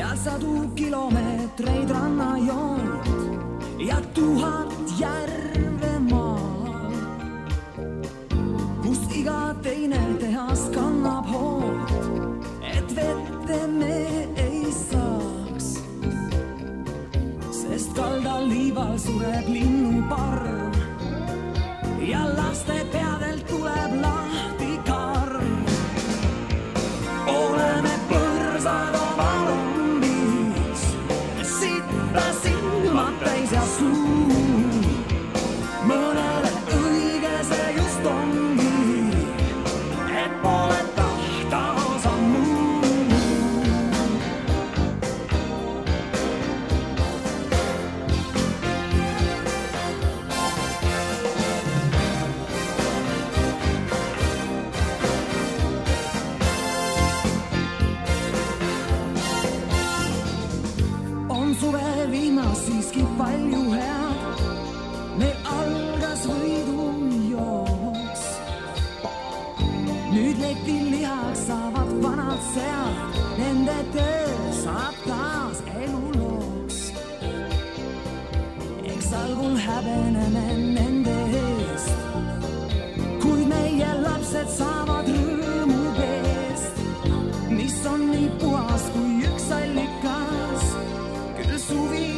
seal sadu kilomeetreid rannajoont ja tuhat järve maal, kus iga teine tehas kannab hoolt, et vette me ei saaks. sest kaldal liival sureb linnuparv ja laste töö saab taas elulooks. eks algul häbeneme nende eest, kui meie lapsed saavad rõõmu peest, mis on nii puhas kui üks allikas, küll suvi.